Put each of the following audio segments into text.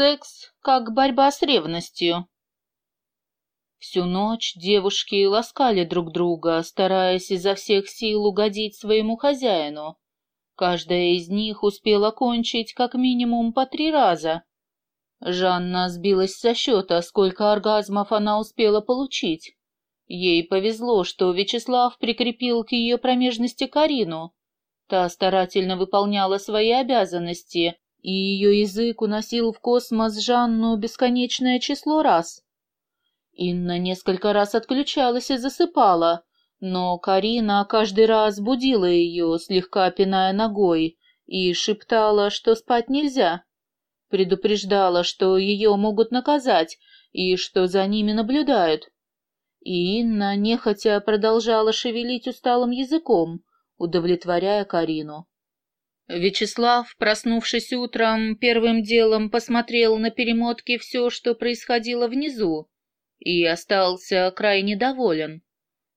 Секс как борьба с ревностью. Всю ночь девушки ласкали друг друга, стараясь изо всех сил угодить своему хозяину. Каждая из них успела кончить как минимум по три раза. Жанна сбилась со счета, сколько оргазмов она успела получить. Ей повезло, что Вячеслав прикрепил к ее промежности Карину. Та старательно выполняла свои обязанности, и ее язык уносил в космос Жанну бесконечное число раз. Инна несколько раз отключалась и засыпала, но Карина каждый раз будила ее, слегка пиная ногой, и шептала, что спать нельзя. Предупреждала, что ее могут наказать и что за ними наблюдают. И Инна нехотя продолжала шевелить усталым языком, удовлетворяя Карину. Вячеслав, проснувшись утром, первым делом посмотрел на перемотке все, что происходило внизу, и остался крайне доволен.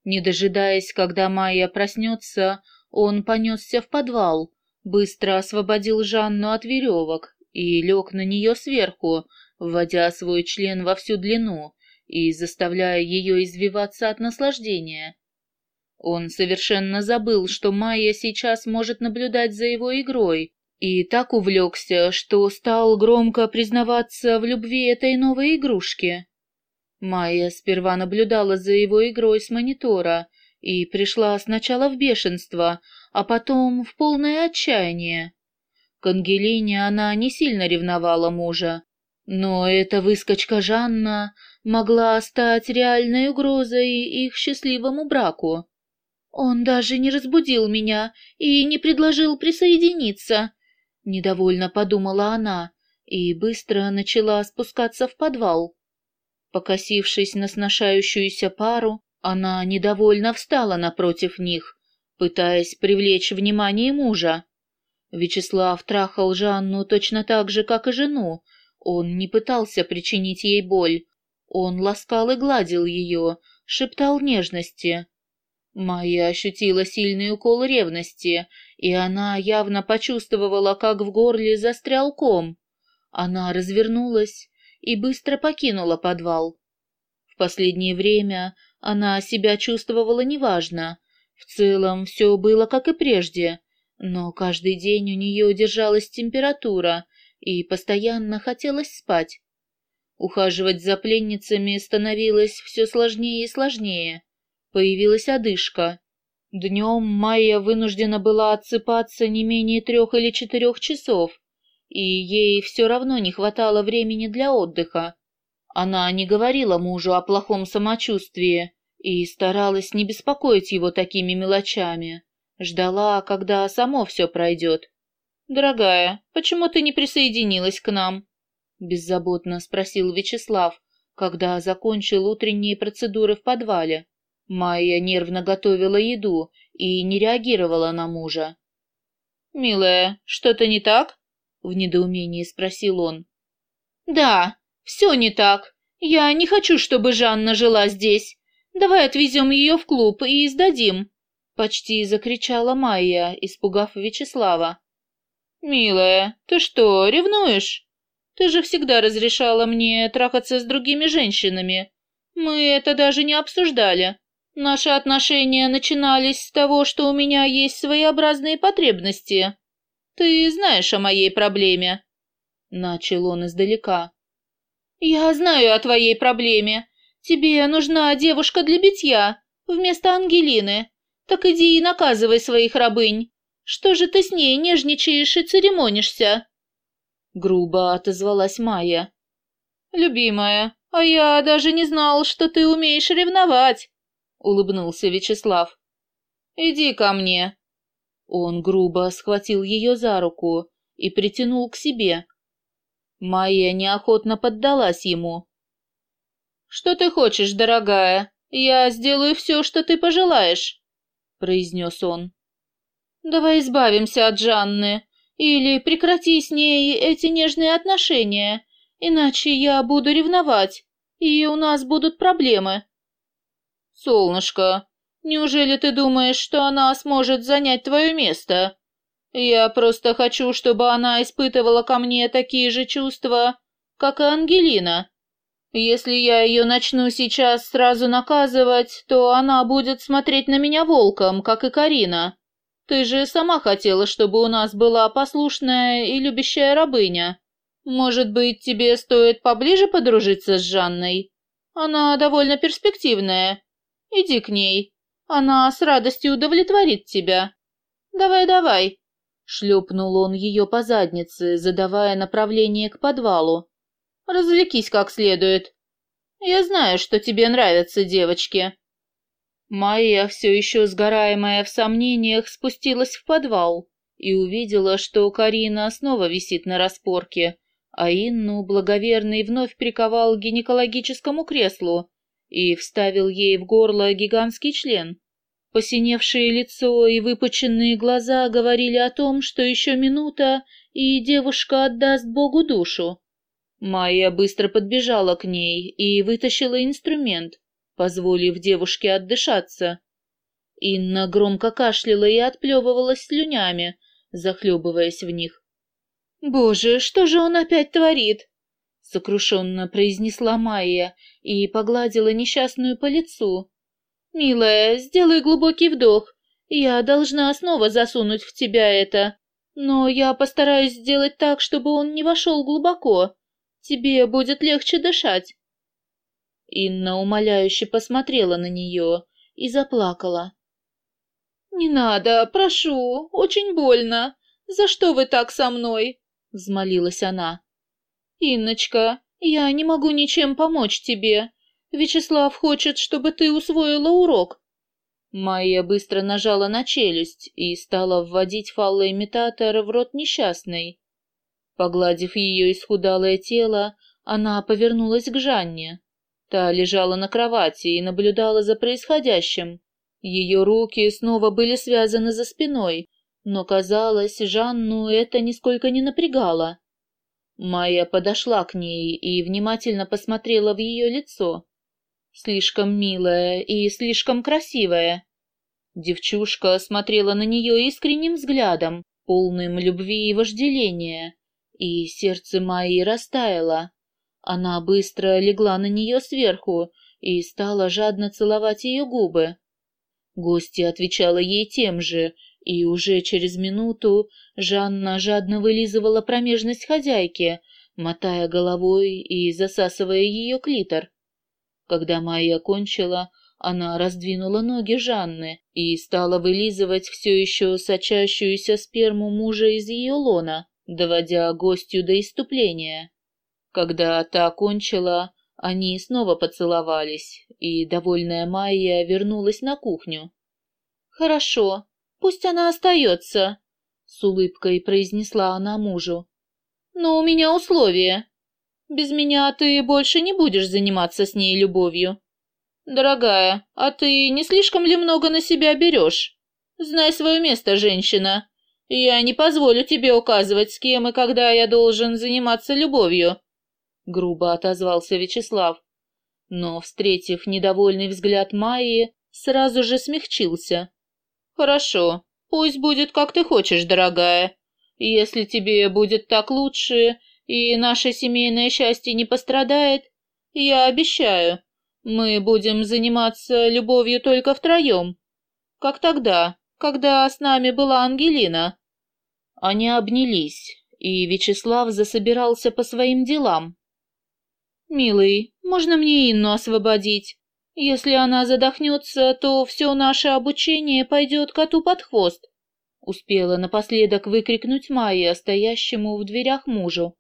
Не дожидаясь, когда Майя проснется, он понесся в подвал, быстро освободил Жанну от веревок и лег на нее сверху, вводя свой член во всю длину и заставляя ее извиваться от наслаждения. Он совершенно забыл, что Майя сейчас может наблюдать за его игрой, и так увлекся, что стал громко признаваться в любви этой новой игрушки. Майя сперва наблюдала за его игрой с монитора и пришла сначала в бешенство, а потом в полное отчаяние. К Ангелине она не сильно ревновала мужа, но эта выскочка Жанна могла стать реальной угрозой их счастливому браку. Он даже не разбудил меня и не предложил присоединиться, недовольно подумала она и быстро начала спускаться в подвал. Покосившись на сношающуюся пару, она недовольно встала напротив них, пытаясь привлечь внимание мужа. Вячеслав трахал Жанну точно так же, как и жену. Он не пытался причинить ей боль. Он ласкал и гладил ее, шептал нежности. Майя ощутила сильный укол ревности, и она явно почувствовала, как в горле застрял ком. Она развернулась и быстро покинула подвал. В последнее время она себя чувствовала неважно. В целом все было как и прежде, но каждый день у нее держалась температура и постоянно хотелось спать. Ухаживать за пленницами становилось все сложнее и сложнее. Появилась одышка. Днем Майя вынуждена была отсыпаться не менее трех или четырех часов, и ей все равно не хватало времени для отдыха. Она не говорила мужу о плохом самочувствии и старалась не беспокоить его такими мелочами. Ждала, когда само все пройдет. «Дорогая, почему ты не присоединилась к нам?» Беззаботно спросил Вячеслав, когда закончил утренние процедуры в подвале. Майя нервно готовила еду и не реагировала на мужа. «Милая, что-то не так?» — в недоумении спросил он. «Да, все не так. Я не хочу, чтобы Жанна жила здесь. Давай отвезем ее в клуб и сдадим!» Почти закричала Майя, испугав Вячеслава. «Милая, ты что, ревнуешь? Ты же всегда разрешала мне трахаться с другими женщинами. Мы это даже не обсуждали. Наши отношения начинались с того, что у меня есть своеобразные потребности. Ты знаешь о моей проблеме?» Начал он издалека. «Я знаю о твоей проблеме. Тебе нужна девушка для битья, вместо Ангелины. Так иди и наказывай своих рабынь. Что же ты с ней нежничаешь и церемонишься?» Грубо отозвалась Майя. «Любимая, а я даже не знал, что ты умеешь ревновать», — улыбнулся Вячеслав. «Иди ко мне, он грубо схватил ее за руку и притянул к себе. Майя неохотно поддалась ему. «Что ты хочешь, дорогая? Я сделаю все, что ты пожелаешь», — произнес он. «Давай избавимся от Жанны, или прекрати с ней эти нежные отношения, иначе я буду ревновать, и у нас будут проблемы». «Солнышко, Неужели ты думаешь, что она сможет занять твое место? Я просто хочу, чтобы она испытывала ко мне такие же чувства, как и Ангелина. Если я ее начну сейчас сразу наказывать, то она будет смотреть на меня волком, как и Карина. Ты же сама хотела, чтобы у нас была послушная и любящая рабыня. Может быть, тебе стоит поближе подружиться с Жанной? Она довольно перспективная. Иди к ней. Она с радостью удовлетворит тебя. Давай-давай. Шлепнул он ее по заднице, задавая направление к подвалу. Развлекись как следует. Я знаю, что тебе нравятся девочки. Майя, все еще сгораемая в сомнениях, спустилась в подвал и увидела, что Карина снова висит на распорке, а Инну благоверный вновь приковал к гинекологическому креслу и вставил ей в горло гигантский член. Посиневшее лицо и выпученные глаза говорили о том, что еще минута, и девушка отдаст Богу душу. Майя быстро подбежала к ней и вытащила инструмент, позволив девушке отдышаться. Инна громко кашляла и отплевывалась слюнями, захлебываясь в них. «Боже, что же он опять творит?» — сокрушенно произнесла Майя и погладила несчастную по лицу. «Милая, сделай глубокий вдох. Я должна снова засунуть в тебя это. Но я постараюсь сделать так, чтобы он не вошел глубоко. Тебе будет легче дышать». Инна умоляюще посмотрела на нее и заплакала. «Не надо, прошу, очень больно. За что вы так со мной?» — взмолилась она. «Инночка, я не могу ничем помочь тебе. Вячеслав хочет, чтобы ты усвоила урок». Майя быстро нажала на челюсть и стала вводить фаллоимитатор в рот несчастной. Погладив ее исхудалое тело, она повернулась к Жанне. Та лежала на кровати и наблюдала за происходящим. Ее руки снова были связаны за спиной, но, казалось, Жанну это нисколько не напрягало. Майя подошла к ней и внимательно посмотрела в ее лицо. Слишком милая и слишком красивая. Девчушка смотрела на нее искренним взглядом, полным любви и вожделения и сердце Майи растаяло. Она быстро легла на нее сверху и стала жадно целовать ее губы. Гостья отвечала ей тем же, и уже через минуту Жанна жадно вылизывала промежность хозяйки, мотая головой и засасывая ее клитор. Когда Майя кончила, она раздвинула ноги Жанны и стала вылизывать все еще сочащуюся сперму мужа из ее лона доводя гостью до иступления. Когда та кончила, они снова поцеловались, и довольная Майя вернулась на кухню. «Хорошо, пусть она остается», — с улыбкой произнесла она мужу. «Но у меня условие. Без меня ты больше не будешь заниматься с ней любовью. Дорогая, а ты не слишком ли много на себя берешь? Знай свое место, женщина. «Я не позволю тебе указывать, с кем и когда я должен заниматься любовью», — грубо отозвался Вячеслав. Но, встретив недовольный взгляд Майи, сразу же смягчился. «Хорошо, пусть будет, как ты хочешь, дорогая. Если тебе будет так лучше, и наше семейное счастье не пострадает, я обещаю, мы будем заниматься любовью только втроем, как тогда, когда с нами была Ангелина». Они обнялись, и Вячеслав засобирался по своим делам. «Милый, можно мне Инну освободить? Если она задохнется, то все наше обучение пойдет коту под хвост», успела напоследок выкрикнуть Майя, стоящему в дверях мужу.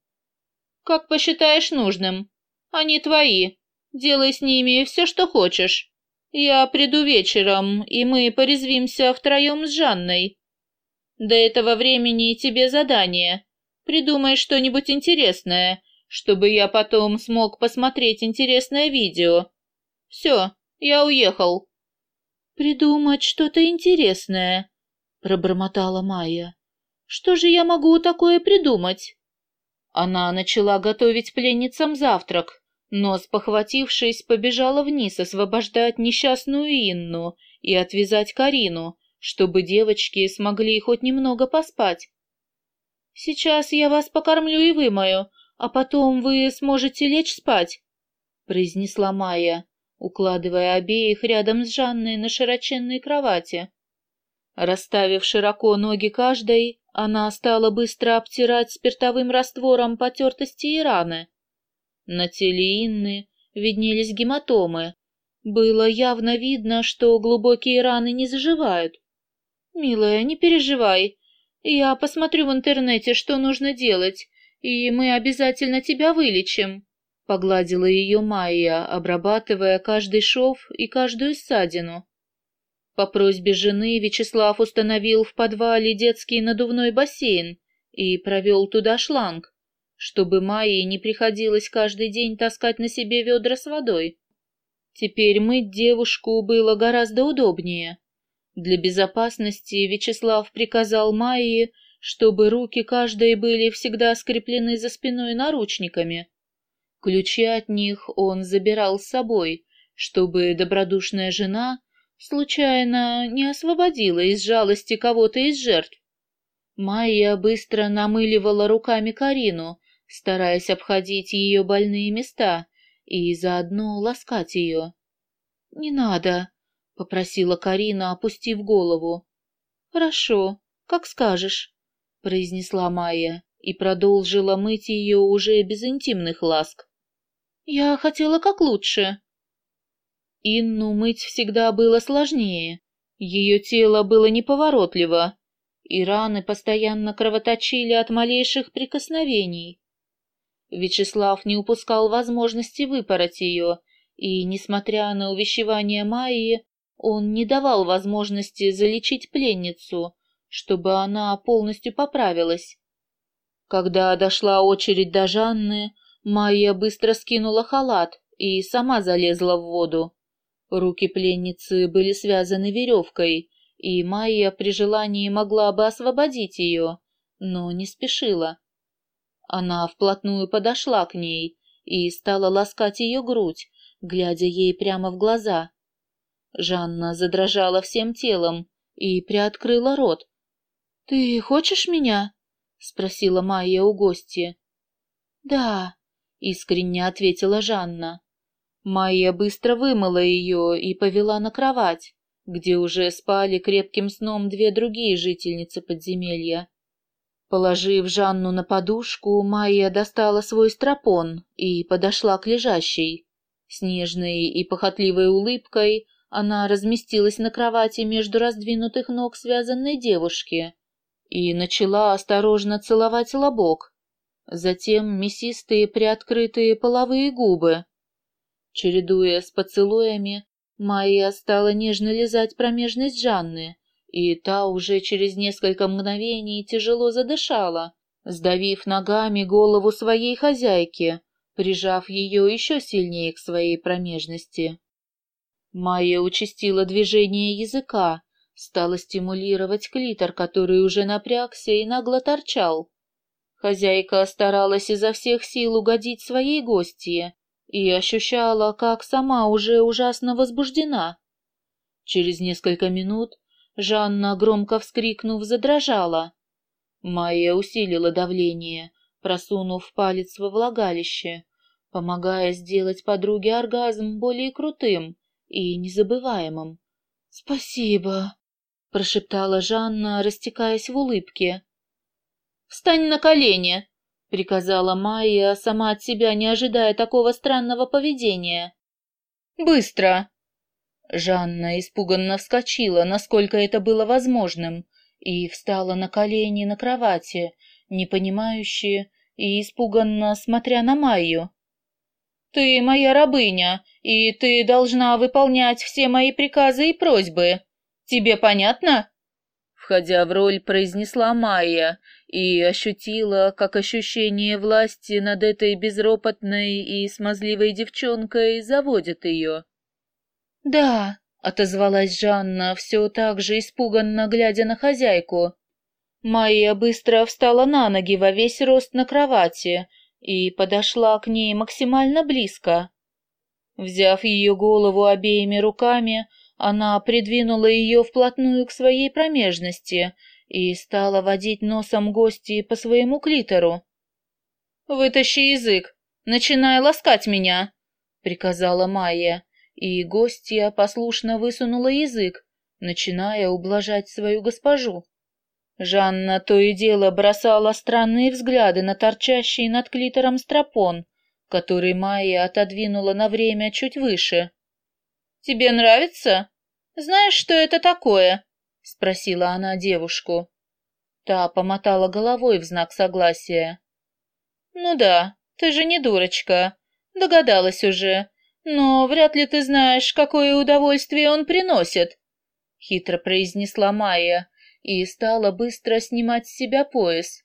«Как посчитаешь нужным. Они твои. Делай с ними все, что хочешь. Я приду вечером, и мы порезвимся втроем с Жанной. До этого времени тебе задание. Придумай что-нибудь интересное, чтобы я потом смог посмотреть интересное видео. Все, я уехал. Придумать что-то интересное, пробормотала Майя. Что же я могу такое придумать? Она начала готовить пленницам завтрак, но, спохватившись, побежала вниз освобождать несчастную Инну и отвязать Карину, чтобы девочки смогли хоть немного поспать. «Сейчас я вас покормлю и вымою, а потом вы сможете лечь спать», — произнесла Майя, укладывая обеих рядом с Жанной на широченной кровати. Расставив широко ноги каждой, она стала быстро обтирать спиртовым раствором потертости и раны. На теле Инны виднелись гематомы. Было явно видно, что глубокие раны не заживают. «Милая, не переживай. Я посмотрю в интернете, что нужно делать, и мы обязательно тебя вылечим», — погладила ее Майя, обрабатывая каждый шов и каждую ссадину. По просьбе жены Вячеслав установил в подвале детский надувной бассейн и провел туда шланг, чтобы Майе не приходилось каждый день таскать на себе ведра с водой. Теперь мыть девушку было гораздо удобнее. Для безопасности Вячеслав приказал Майе, чтобы руки каждой были всегда скреплены за спиной наручниками. Ключи от них он забирал с собой, чтобы добродушная жена случайно не освободила из жалости кого-то из жертв. Майя быстро намыливала руками Карину, стараясь обходить ее больные места и заодно ласкать ее. «Не надо», — попросила Карина, опустив голову. «Хорошо, как скажешь», — произнесла Майя и продолжила мыть ее уже без интимных ласк. «Я хотела как лучше», Инну мыть всегда было сложнее. Ее тело было неповоротливо, и раны постоянно кровоточили от малейших прикосновений. Вячеслав не упускал возможности выпороть ее, и, несмотря на увещевание Майи, он не давал возможности залечить пленницу, чтобы она полностью поправилась. Когда дошла очередь до Жанны, Майя быстро скинула халат и сама залезла в воду. Руки пленницы были связаны веревкой, и Майя при желании могла бы освободить ее, но не спешила. Она вплотную подошла к ней и стала ласкать ее грудь, глядя ей прямо в глаза. Жанна задрожала всем телом и приоткрыла рот. «Ты хочешь меня?» — спросила Майя у гостя. «Да», — искренне ответила Жанна. Майя быстро вымыла ее и повела на кровать, где уже спали крепким сном две другие жительницы подземелья. Положив Жанну на подушку, Майя достала свой стропон и подошла к лежащей. С нежной и похотливой улыбкой она разместилась на кровати между раздвинутых ног связанной девушки и начала осторожно целовать лобок, затем мясистые приоткрытые половые губы, Чередуя с поцелуями, Майя стала нежно лизать промежность Жанны, и та уже через несколько мгновений тяжело задышала, сдавив ногами голову своей хозяйки, прижав ее еще сильнее к своей промежности. Майя участила движение языка, стала стимулировать клитор, который уже напрягся и нагло торчал. Хозяйка старалась изо всех сил угодить своей гостье, и ощущала, как сама уже ужасно возбуждена. Через несколько минут Жанна, громко вскрикнув, задрожала. Майя усилила давление, просунув палец во влагалище, помогая сделать подруге оргазм более крутым и незабываемым. «Спасибо», — прошептала Жанна, растекаясь в улыбке. «Встань на колени!» приказала Майя, сама от себя не ожидая такого странного поведения. «Быстро!» Жанна испуганно вскочила, насколько это было возможным, и встала на колени на кровати, непонимающе и испуганно смотря на Майю. «Ты моя рабыня, и ты должна выполнять все мои приказы и просьбы. Тебе понятно?» Входя в роль, произнесла Майя и ощутила, как ощущение власти над этой безропотной и смазливой девчонкой заводит ее. «Да», — отозвалась Жанна, все так же испуганно глядя на хозяйку. Майя быстро встала на ноги во весь рост на кровати и подошла к ней максимально близко. Взяв ее голову обеими руками, она придвинула ее вплотную к своей промежности и стала водить носом гости по своему клитору. «Вытащи язык, начинай ласкать меня», — приказала Майя, и гостья послушно высунула язык, начиная ублажать свою госпожу. Жанна то и дело бросала странные взгляды на торчащий над клитором стропон, который Майя отодвинула на время чуть выше. «Тебе нравится? Знаешь, что это такое?» — спросила она девушку. Та помотала головой в знак согласия. «Ну да, ты же не дурочка. Догадалась уже. Но вряд ли ты знаешь, какое удовольствие он приносит», — хитро произнесла Майя и стала быстро снимать с себя пояс.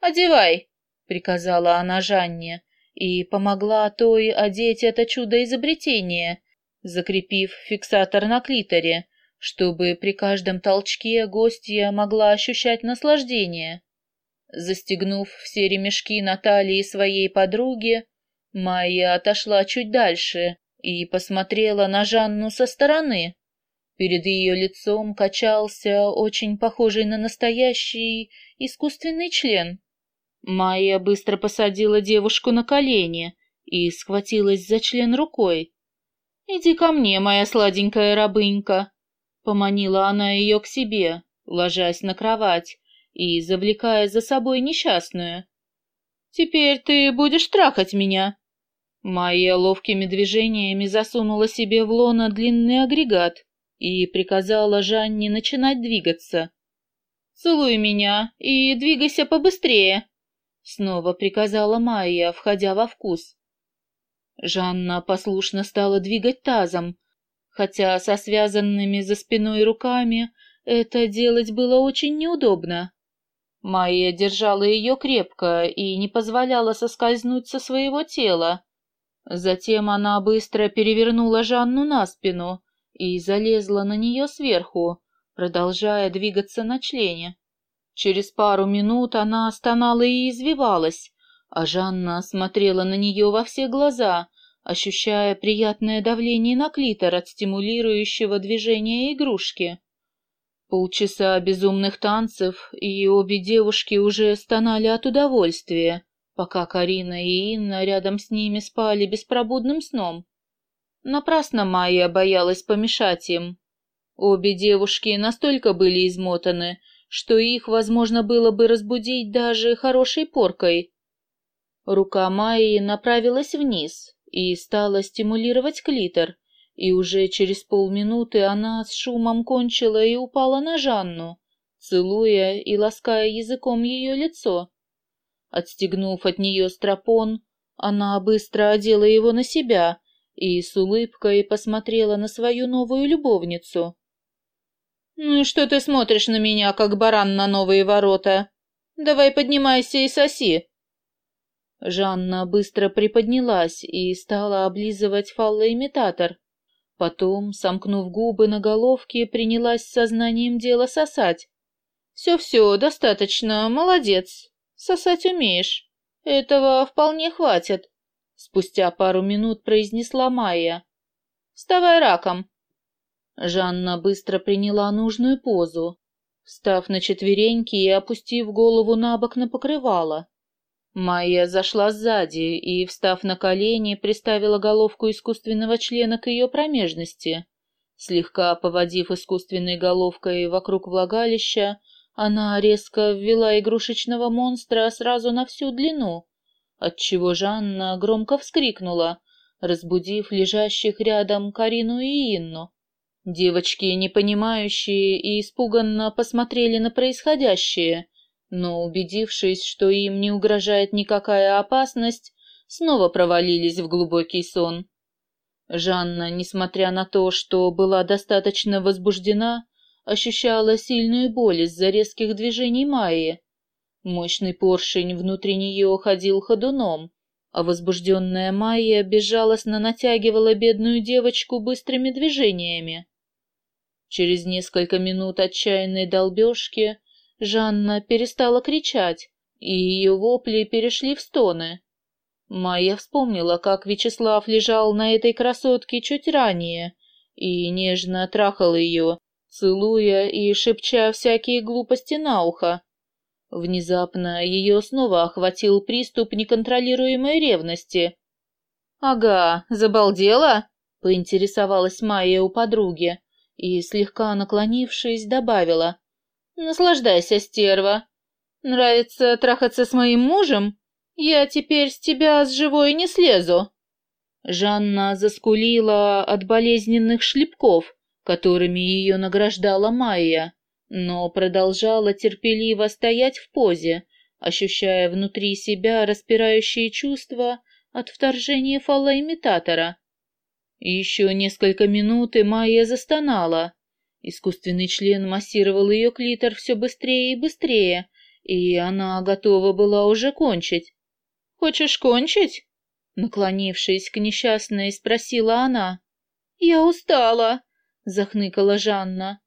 «Одевай», — приказала она Жанне, и помогла той одеть это чудо-изобретение, закрепив фиксатор на клиторе, чтобы при каждом толчке гостья могла ощущать наслаждение. Застегнув все ремешки на талии своей подруги, Майя отошла чуть дальше и посмотрела на Жанну со стороны. Перед ее лицом качался очень похожий на настоящий искусственный член. Майя быстро посадила девушку на колени и схватилась за член рукой. «Иди ко мне, моя сладенькая рабынька», — поманила она ее к себе, ложась на кровать и завлекая за собой несчастную. «Теперь ты будешь трахать меня». Майя ловкими движениями засунула себе в лоно длинный агрегат и приказала Жанне начинать двигаться. «Целуй меня и двигайся побыстрее», — снова приказала Майя, входя во вкус. Жанна послушно стала двигать тазом, хотя со связанными за спиной руками это делать было очень неудобно. Майя держала ее крепко и не позволяла соскользнуть со своего тела. Затем она быстро перевернула Жанну на спину и залезла на нее сверху, продолжая двигаться на члене. Через пару минут она стонала и извивалась, а Жанна смотрела на нее во все глаза, ощущая приятное давление на клитор от стимулирующего движения игрушки. Полчаса безумных танцев, и обе девушки уже стонали от удовольствия, пока Карина и Инна рядом с ними спали беспробудным сном. Напрасно Майя боялась помешать им. Обе девушки настолько были измотаны, что их возможно было бы разбудить даже хорошей поркой. Рука Майи направилась вниз и стала стимулировать клитор, и уже через полминуты она с шумом кончила и упала на Жанну, целуя и лаская языком ее лицо. Отстегнув от нее стропон, она быстро одела его на себя и с улыбкой посмотрела на свою новую любовницу. «Ну и что ты смотришь на меня, как баран на новые ворота? Давай поднимайся и соси!» Жанна быстро приподнялась и стала облизывать фаллоимитатор. Потом, сомкнув губы на головке, принялась сознанием дела сосать. «Все-все, достаточно, молодец. Сосать умеешь. Этого вполне хватит. Спустя пару минут произнесла Майя. «Вставай раком!» Жанна быстро приняла нужную позу, встав на четвереньки и опустив голову на бок на покрывало. Майя зашла сзади и, встав на колени, приставила головку искусственного члена к ее промежности. Слегка поводив искусственной головкой вокруг влагалища, она резко ввела игрушечного монстра сразу на всю длину, отчего Жанна громко вскрикнула, разбудив лежащих рядом Карину и Инну. Девочки, непонимающие и испуганно посмотрели на происходящее, но, убедившись, что им не угрожает никакая опасность, снова провалились в глубокий сон. Жанна, несмотря на то, что была достаточно возбуждена, ощущала сильную боль из-за резких движений Майи, Мощный поршень внутри нее ходил ходуном, а возбужденная Майя безжалостно натягивала бедную девочку быстрыми движениями. Через несколько минут отчаянной долбежки Жанна перестала кричать, и ее вопли перешли в стоны. Майя вспомнила, как Вячеслав лежал на этой красотке чуть ранее и нежно трахал ее, целуя и шепча всякие глупости на ухо. Внезапно ее снова охватил приступ неконтролируемой ревности. «Ага, забалдела?» — поинтересовалась Майя у подруги и, слегка наклонившись, добавила. «Наслаждайся, стерва. Нравится трахаться с моим мужем? Я теперь с тебя с живой не слезу». Жанна заскулила от болезненных шлепков, которыми ее награждала Майя но продолжала терпеливо стоять в позе, ощущая внутри себя распирающие чувства от вторжения фалоимитатора. Еще несколько минут, и Майя застонала. Искусственный член массировал ее клитор все быстрее и быстрее, и она готова была уже кончить. «Хочешь кончить?» Наклонившись к несчастной, спросила она. «Я устала», — захныкала Жанна.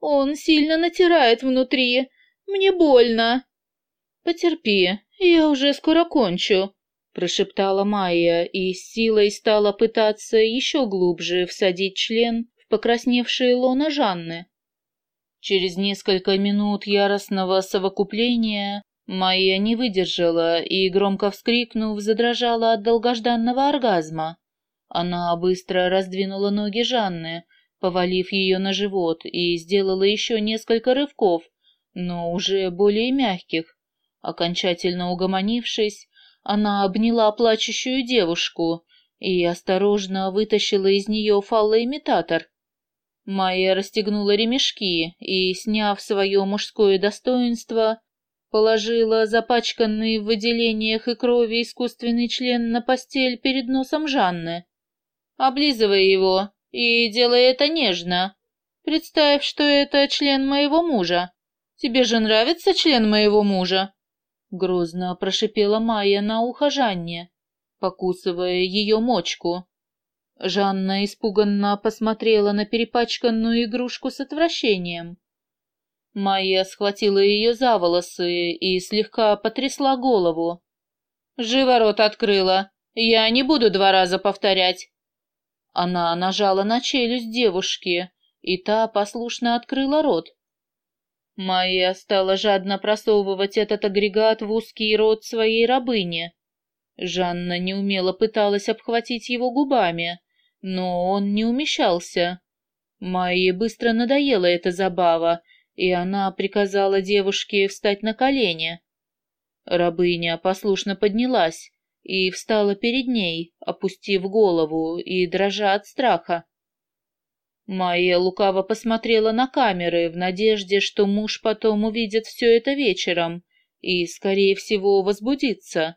Он сильно натирает внутри. Мне больно. Потерпи, я уже скоро кончу, прошептала Майя и с силой стала пытаться еще глубже всадить член покрасневшее лоно Жанны. Через несколько минут яростного совокупления Майя не выдержала и, громко вскрикнув, задрожала от долгожданного оргазма. Она быстро раздвинула ноги Жанны, повалив ее на живот, и сделала еще несколько рывков, но уже более мягких. Окончательно угомонившись, она обняла плачущую девушку и осторожно вытащила из нее фаллоимитатор. Майя расстегнула ремешки и, сняв свое мужское достоинство, положила запачканный в выделениях и крови искусственный член на постель перед носом Жанны. «Облизывай его», и делай это нежно. Представь, что это член моего мужа. Тебе же нравится член моего мужа?» Грозно прошипела Майя на ухо Жанне, покусывая ее мочку. Жанна испуганно посмотрела на перепачканную игрушку с отвращением. Майя схватила ее за волосы и слегка потрясла голову. «Живо рот открыла. Я не буду два раза повторять. Она нажала на челюсть девушки, и та послушно открыла рот. Майя стала жадно просовывать этот агрегат в узкий рот своей рабыни. Жанна неумело пыталась обхватить его губами, но он не умещался. Майе быстро надоела эта забава, и она приказала девушке встать на колени. Рабыня послушно поднялась, и встала перед ней, опустив голову и дрожа от страха. Майя лукаво посмотрела на камеры в надежде, что муж потом увидит все это вечером и, скорее всего, возбудится,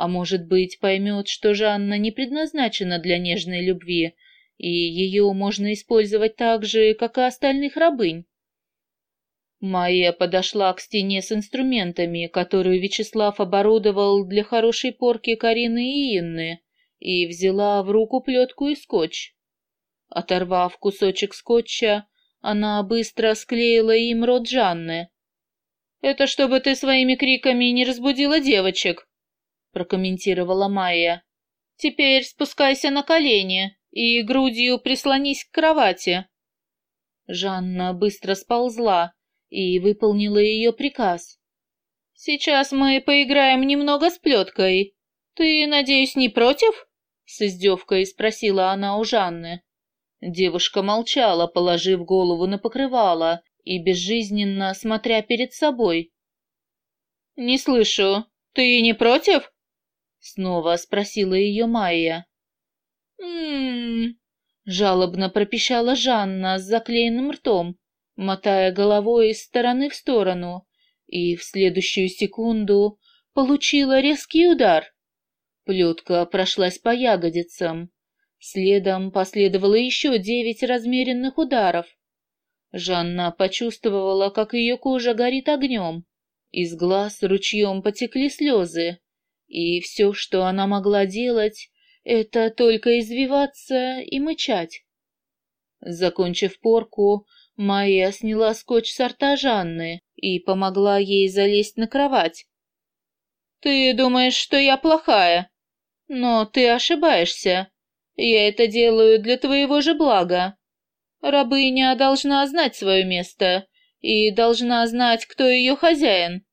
а может быть, поймет, что Жанна не предназначена для нежной любви, и ее можно использовать так же, как и остальных рабынь. Майя подошла к стене с инструментами, которую Вячеслав оборудовал для хорошей порки Карины и Инны, и взяла в руку плетку и скотч. Оторвав кусочек скотча, она быстро склеила им рот Жанны. «Это чтобы ты своими криками не разбудила девочек», — прокомментировала Майя. «Теперь спускайся на колени и грудью прислонись к кровати». Жанна быстро сползла, и выполнила ее приказ. «Сейчас мы поиграем немного с плеткой. Ты, надеюсь, не против?» С издевкой спросила она у Жанны. Девушка молчала, положив голову на покрывало и безжизненно смотря перед собой. «Не слышу. Ты не против?» Снова спросила ее Майя. «М-м-м», жалобно пропищала Жанна с заклеенным ртом мотая головой из стороны в сторону, и в следующую секунду получила резкий удар. Плетка прошлась по ягодицам. Следом последовало еще девять размеренных ударов. Жанна почувствовала, как ее кожа горит огнем. Из глаз ручьем потекли слезы. И все, что она могла делать, это только извиваться и мычать. Закончив порку, Майя сняла скотч с рта Жанны и помогла ей залезть на кровать. «Ты думаешь, что я плохая? Но ты ошибаешься. Я это делаю для твоего же блага. Рабыня должна знать свое место и должна знать, кто ее хозяин.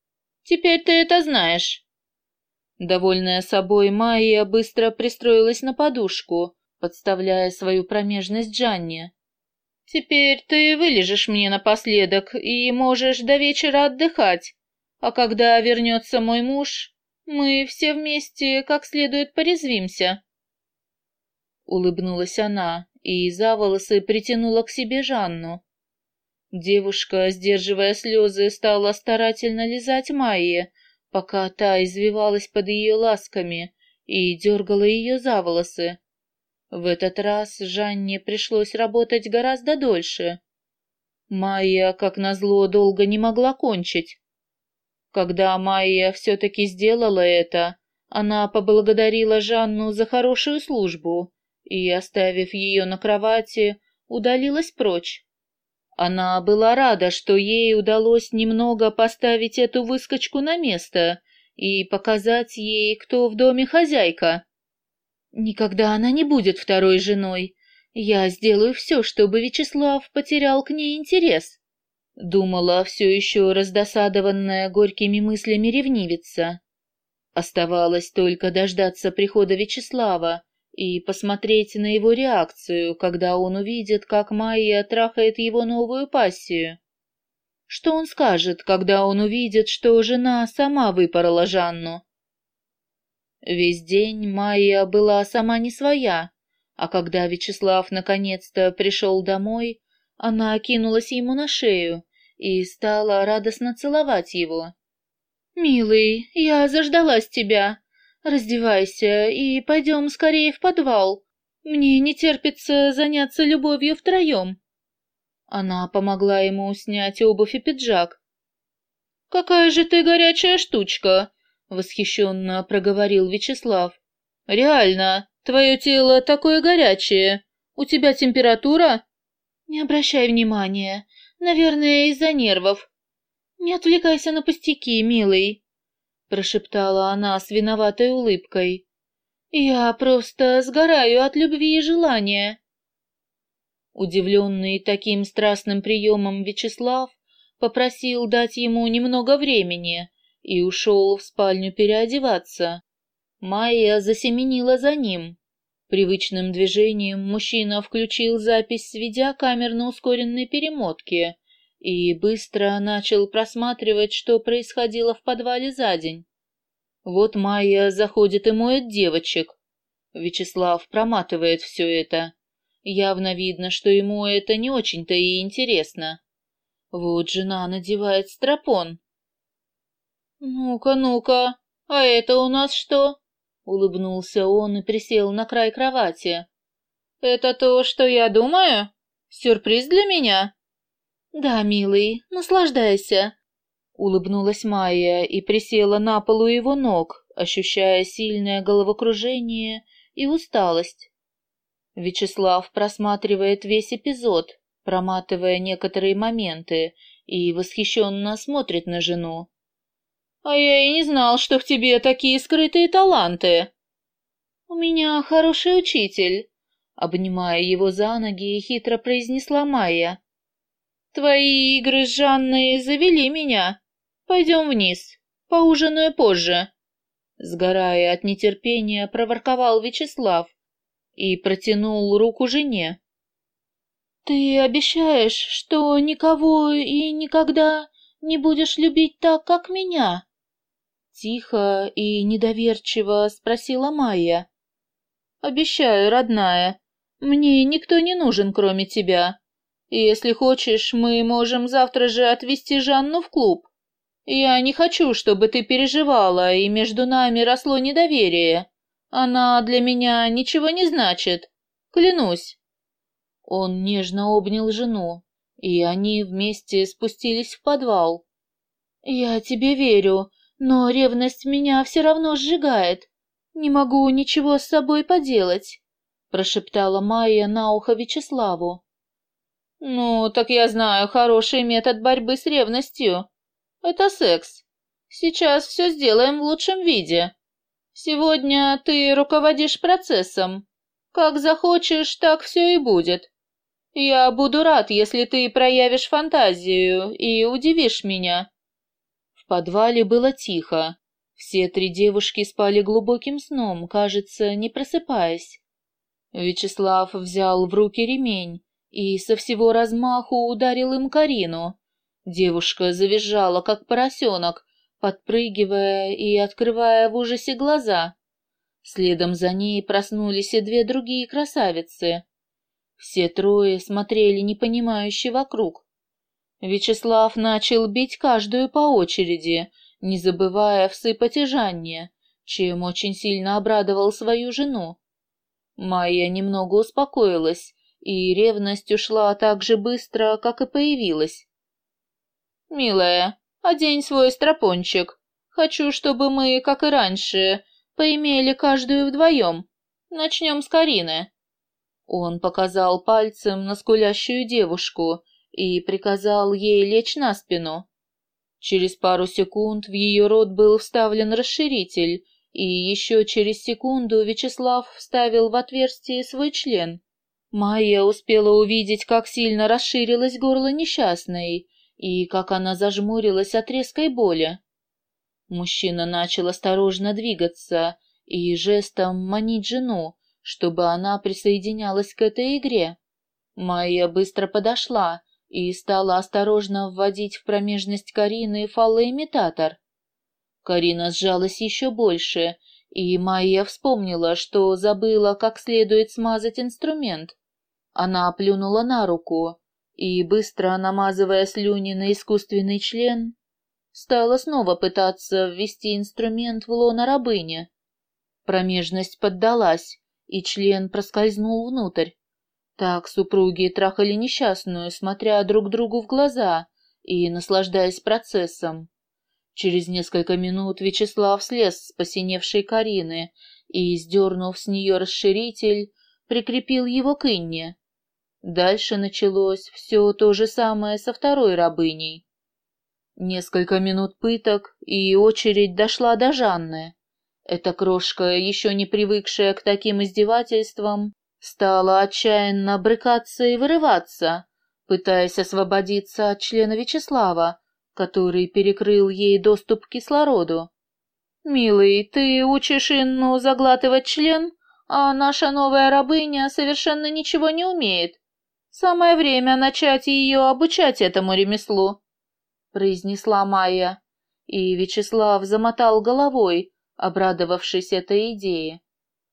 Теперь ты это знаешь». Довольная собой, Майя быстро пристроилась на подушку, подставляя свою промежность Джанне. «Теперь ты вылежишь мне напоследок и можешь до вечера отдыхать, а когда вернется мой муж, мы все вместе как следует порезвимся». Улыбнулась она и за волосы притянула к себе Жанну. Девушка, сдерживая слезы, стала старательно лизать Майе, пока та извивалась под ее ласками и дергала ее за волосы. В этот раз Жанне пришлось работать гораздо дольше. Майя, как назло, долго не могла кончить. Когда Майя все-таки сделала это, она поблагодарила Жанну за хорошую службу и, оставив ее на кровати, удалилась прочь. Она была рада, что ей удалось немного поставить эту выскочку на место и показать ей, кто в доме хозяйка. Никогда она не будет второй женой. Я сделаю все, чтобы Вячеслав потерял к ней интерес. Думала все еще раздосадованная горькими мыслями ревнивица. Оставалось только дождаться прихода Вячеслава, и посмотреть на его реакцию, когда он увидит, как Майя трахает его новую пассию. Что он скажет, когда он увидит, что жена сама выпорола Жанну? Весь день Майя была сама не своя, а когда Вячеслав наконец-то пришел домой, она кинулась ему на шею и стала радостно целовать его. «Милый, я заждалась тебя. Раздевайся и пойдем скорее в подвал. Мне не терпится заняться любовью втроем. Она помогла ему снять обувь и пиджак. «Какая же ты горячая штучка!» — восхищенно проговорил Вячеслав. «Реально, твое тело такое горячее. У тебя температура?» «Не обращай внимания. Наверное, из-за нервов. Не отвлекайся на пустяки, милый прошептала она с виноватой улыбкой. Я просто сгораю от любви и желания. Удивленный таким страстным приемом Вячеслав попросил дать ему немного времени и ушел в спальню переодеваться. Майя засеменила за ним. Привычным движением мужчина включил запись с видеокамер на ускоренной перемотке и быстро начал просматривать, что происходило в подвале за день. Вот Майя заходит и моет девочек. Вячеслав проматывает все это. Явно видно, что ему это не очень-то и интересно. Вот жена надевает стропон. «Ну-ка, ну-ка, а это у нас что?» Улыбнулся он и присел на край кровати. «Это то, что я думаю? Сюрприз для меня?» «Да, милый, наслаждайся!» Улыбнулась Майя и присела на полу его ног, ощущая сильное головокружение и усталость. Вячеслав просматривает весь эпизод, проматывая некоторые моменты, и восхищенно смотрит на жену. «А я и не знал, что в тебе такие скрытые таланты!» «У меня хороший учитель», — обнимая его за ноги, хитро произнесла Майя. Твои игры с Жанной завели меня. Пойдем вниз. Поужинаю позже. Сгорая от нетерпения, проворковал Вячеслав и протянул руку жене. Ты обещаешь, что никого и никогда не будешь любить так, как меня? Тихо и недоверчиво спросила Майя. Обещаю, родная. Мне никто не нужен, кроме тебя. Если хочешь, мы можем завтра же отвезти Жанну в клуб. Я не хочу, чтобы ты переживала, и между нами росло недоверие. Она для меня ничего не значит. Клянусь. Он нежно обнял жену, и они вместе спустились в подвал. Я тебе верю, но ревность меня все равно сжигает. Не могу ничего с собой поделать, прошептала Майя на ухо Вячеславу. «Ну, так я знаю хороший метод борьбы с ревностью. Это секс. Сейчас все сделаем в лучшем виде. Сегодня ты руководишь процессом. Как захочешь, так все и будет. Я буду рад, если ты проявишь фантазию и удивишь меня». В подвале было тихо. Все три девушки спали глубоким сном, кажется, не просыпаясь. Вячеслав взял в руки ремень и со всего размаху ударил им Карину. Девушка завизжала, как поросенок, подпрыгивая и открывая в ужасе глаза. Следом за ней проснулись и две другие красавицы. Все трое смотрели непонимающе вокруг. Вячеслав начал бить каждую по очереди, не забывая всыпать и Жанне, чем очень сильно обрадовал свою жену. Майя немного успокоилась, и ревность ушла так же быстро, как и появилась. «Милая, одень свой стропончик. Хочу, чтобы мы, как и раньше, поимели каждую вдвоем. Начнем с Карины». Он показал пальцем на скулящую девушку и приказал ей лечь на спину. Через пару секунд в ее рот был вставлен расширитель, и еще через секунду Вячеслав вставил в отверстие свой член. Майя успела увидеть, как сильно расширилось горло несчастной и как она зажмурилась от резкой боли. Мужчина начал осторожно двигаться и жестом манить жену, чтобы она присоединялась к этой игре. Майя быстро подошла и стала осторожно вводить в промежность Карины фалоимитатор. Карина сжалась еще больше, и Майя вспомнила, что забыла, как следует смазать инструмент. Она плюнула на руку и, быстро намазывая слюни на искусственный член, стала снова пытаться ввести инструмент в лоно рабыни. Промежность поддалась, и член проскользнул внутрь. Так супруги трахали несчастную, смотря друг другу в глаза и наслаждаясь процессом. Через несколько минут Вячеслав слез с посиневшей Карины и, сдернув с нее расширитель, прикрепил его к Инне. Дальше началось все то же самое со второй рабыней. Несколько минут пыток, и очередь дошла до Жанны. Эта крошка, еще не привыкшая к таким издевательствам, Стала отчаянно брыкаться и вырываться, пытаясь освободиться от члена Вячеслава, который перекрыл ей доступ к кислороду. «Милый, ты учишь Инну заглатывать член, а наша новая рабыня совершенно ничего не умеет. Самое время начать ее обучать этому ремеслу», — произнесла Майя, и Вячеслав замотал головой, обрадовавшись этой идее.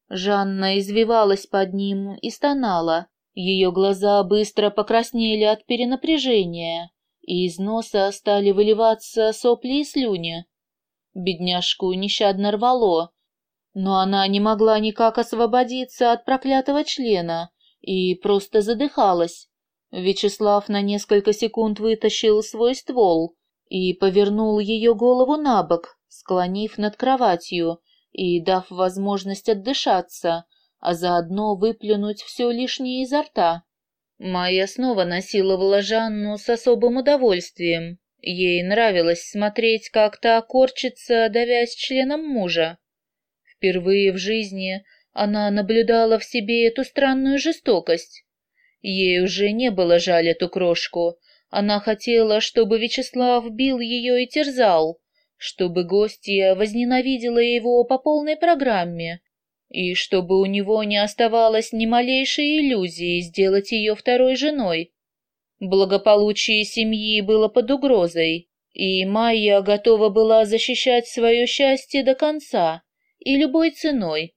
Жанна извивалась под ним и стонала. Ее глаза быстро покраснели от перенапряжения, и из носа стали выливаться сопли и слюни. Бедняжку нещадно рвало, но она не могла никак освободиться от проклятого члена и просто задыхалась. Вячеслав на несколько секунд вытащил свой ствол и повернул ее голову на бок, склонив над кроватью, и дав возможность отдышаться, а заодно выплюнуть все лишнее изо рта. Майя снова насиловала Жанну с особым удовольствием. Ей нравилось смотреть, как та корчится, давясь членом мужа. Впервые в жизни она наблюдала в себе эту странную жестокость. Ей уже не было жаль эту крошку. Она хотела, чтобы Вячеслав бил ее и терзал, чтобы гостья возненавидела его по полной программе, и чтобы у него не оставалось ни малейшей иллюзии сделать ее второй женой. Благополучие семьи было под угрозой, и Майя готова была защищать свое счастье до конца и любой ценой.